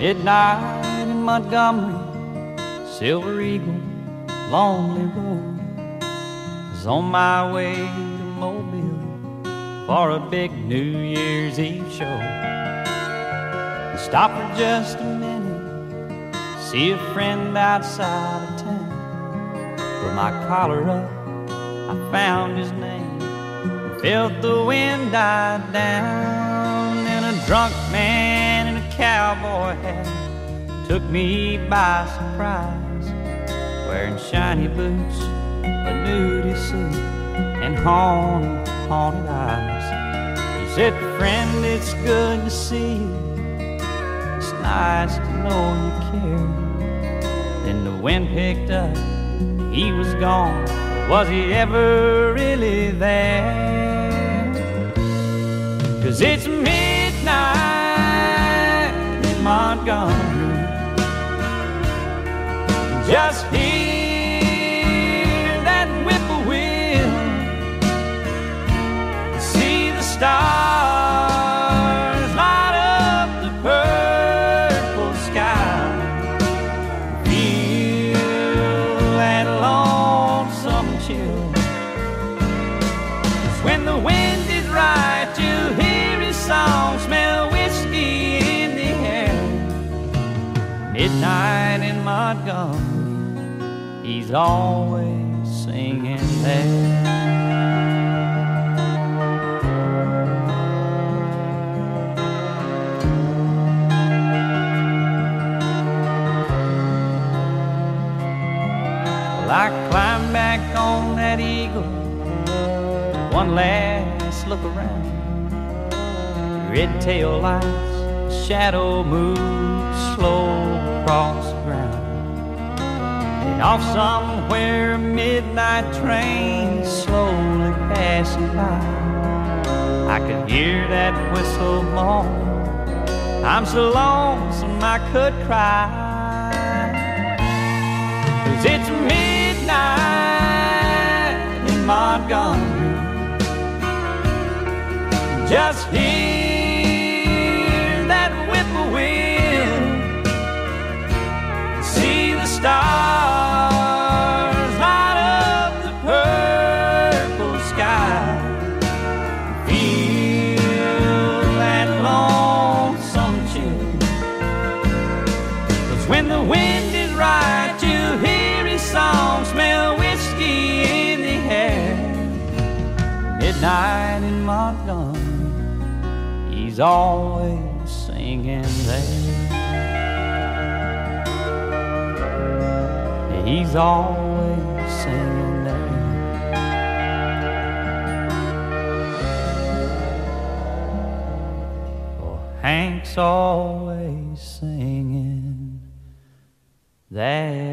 Midnight in Montgomery, Silver Eagle, Lonely Road. Was on my way to Mobile for a big New Year's Eve show. Stop for just a minute, see a friend outside of town. Put my collar up, I found his name, felt the wind die down, and a drunk man cowboy hat took me by surprise, wearing shiny boots, a nudie suit, and haunted, haunted eyes. He said, "Friend, it's good to see you." It's nice to know you care. Then the wind picked up, he was gone. Was he ever really there? Cause it's midnight Just hear Midnight in Montgomery, he's always singing there. I climbed back on that eagle, one last look around. Red tail lights, shadow moves slow across the ground. And off somewhere, a midnight train slowly passing by. I could hear that whistle moan. I'm so lonesome I could cry. Cause it's midnight in Montgomery. Just hear Feel that lonesome chill. Cause when the wind is right, you hear his song, smell whiskey in the air. Midnight in Montgomery, he's always singing there. He's always Always singing there.